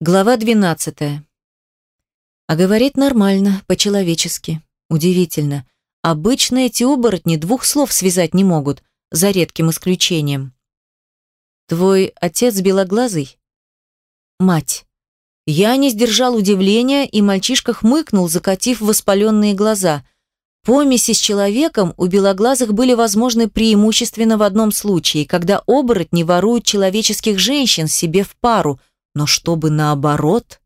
Глава 12. А говорит нормально, по-человечески. Удивительно. Обычно эти оборотни двух слов связать не могут, за редким исключением. Твой отец белоглазый? Мать. Я не сдержал удивления, и мальчишка хмыкнул, закатив воспаленные глаза. Помеси с человеком у белоглазых были возможны преимущественно в одном случае, когда оборотни воруют человеческих женщин себе в пару – но чтобы наоборот...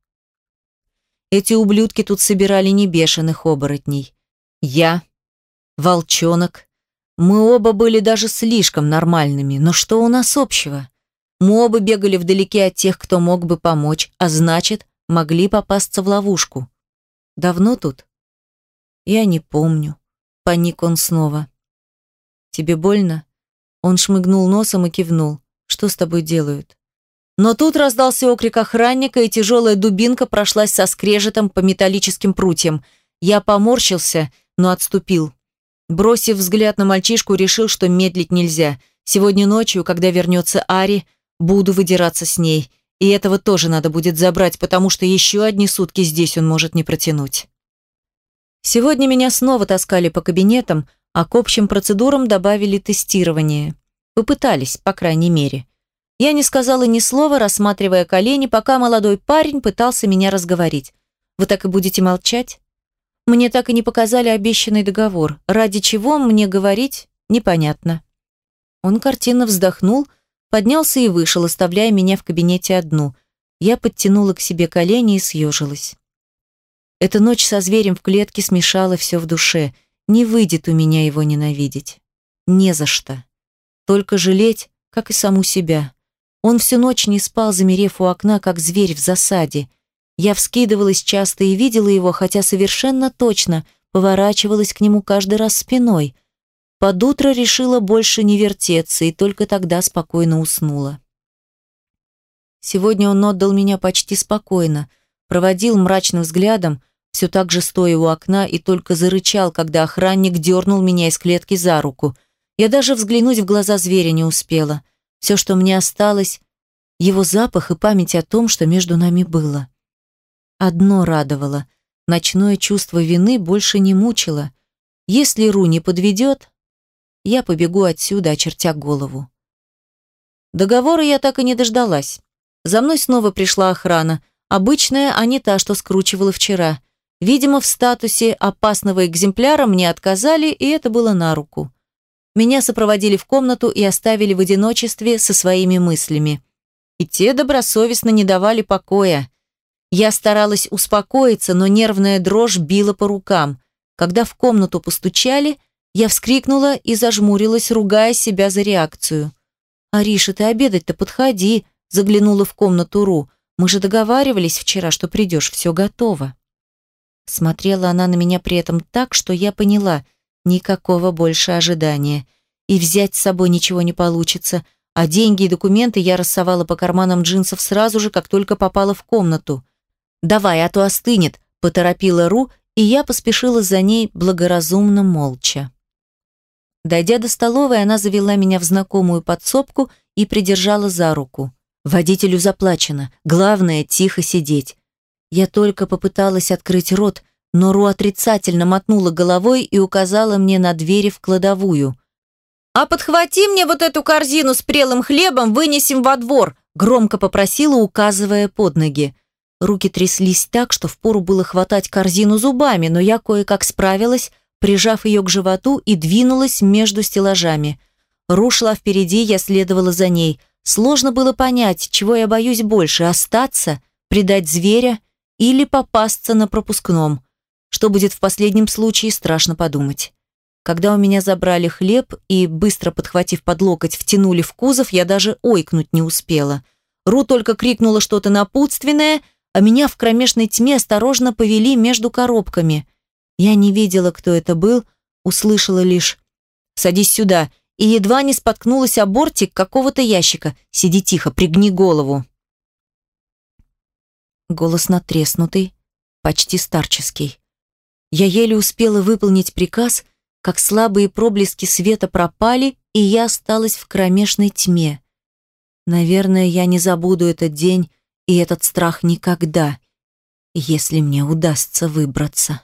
Эти ублюдки тут собирали не бешеных оборотней. Я, волчонок. Мы оба были даже слишком нормальными, но что у нас общего? Мы оба бегали вдалеке от тех, кто мог бы помочь, а значит, могли попасться в ловушку. Давно тут? Я не помню. Паник он снова. Тебе больно? Он шмыгнул носом и кивнул. Что с тобой делают? Но тут раздался окрик охранника, и тяжелая дубинка прошлась со скрежетом по металлическим прутьям. Я поморщился, но отступил. Бросив взгляд на мальчишку, решил, что медлить нельзя. Сегодня ночью, когда вернется Ари, буду выдираться с ней. И этого тоже надо будет забрать, потому что еще одни сутки здесь он может не протянуть. Сегодня меня снова таскали по кабинетам, а к общим процедурам добавили тестирование. Попытались, по крайней мере. Я не сказала ни слова, рассматривая колени, пока молодой парень пытался меня разговорить. «Вы так и будете молчать?» Мне так и не показали обещанный договор. Ради чего мне говорить, непонятно. Он картинно вздохнул, поднялся и вышел, оставляя меня в кабинете одну. Я подтянула к себе колени и съежилась. Эта ночь со зверем в клетке смешала все в душе. Не выйдет у меня его ненавидеть. Не за что. Только жалеть, как и саму себя. Он всю ночь не спал, замерев у окна, как зверь в засаде. Я вскидывалась часто и видела его, хотя совершенно точно поворачивалась к нему каждый раз спиной. Под утро решила больше не вертеться и только тогда спокойно уснула. Сегодня он отдал меня почти спокойно, проводил мрачным взглядом, все так же стоя у окна и только зарычал, когда охранник дернул меня из клетки за руку. Я даже взглянуть в глаза зверя не успела. Все, что мне осталось, его запах и память о том, что между нами было. Одно радовало. Ночное чувство вины больше не мучило. Если Ру не подведет, я побегу отсюда, очертя голову. Договора я так и не дождалась. За мной снова пришла охрана. Обычная, а не та, что скручивала вчера. Видимо, в статусе опасного экземпляра мне отказали, и это было на руку. Меня сопроводили в комнату и оставили в одиночестве со своими мыслями. И те добросовестно не давали покоя. Я старалась успокоиться, но нервная дрожь била по рукам. Когда в комнату постучали, я вскрикнула и зажмурилась, ругая себя за реакцию. «Ариша, ты обедать-то подходи», – заглянула в комнату Ру. «Мы же договаривались вчера, что придешь, все готово». Смотрела она на меня при этом так, что я поняла – Никакого больше ожидания. И взять с собой ничего не получится, а деньги и документы я рассовала по карманам джинсов сразу же, как только попала в комнату. «Давай, а то остынет», – поторопила Ру, и я поспешила за ней благоразумно молча. Дойдя до столовой, она завела меня в знакомую подсобку и придержала за руку. Водителю заплачено. Главное – тихо сидеть. Я только попыталась открыть рот, но Ру отрицательно мотнула головой и указала мне на двери в кладовую. «А подхвати мне вот эту корзину с прелым хлебом, вынесем во двор», громко попросила, указывая под ноги. Руки тряслись так, что впору было хватать корзину зубами, но я кое-как справилась, прижав ее к животу и двинулась между стеллажами. Ру шла впереди, я следовала за ней. Сложно было понять, чего я боюсь больше – остаться, предать зверя или попасться на пропускном. Что будет в последнем случае, страшно подумать. Когда у меня забрали хлеб и, быстро подхватив под локоть, втянули в кузов, я даже ойкнуть не успела. Ру только крикнула что-то напутственное, а меня в кромешной тьме осторожно повели между коробками. Я не видела, кто это был, услышала лишь «Садись сюда», и едва не споткнулась о бортик какого-то ящика. «Сиди тихо, пригни голову». Голос натреснутый, почти старческий. Я еле успела выполнить приказ, как слабые проблески света пропали, и я осталась в кромешной тьме. Наверное, я не забуду этот день И этот страх никогда, если мне удастся выбраться.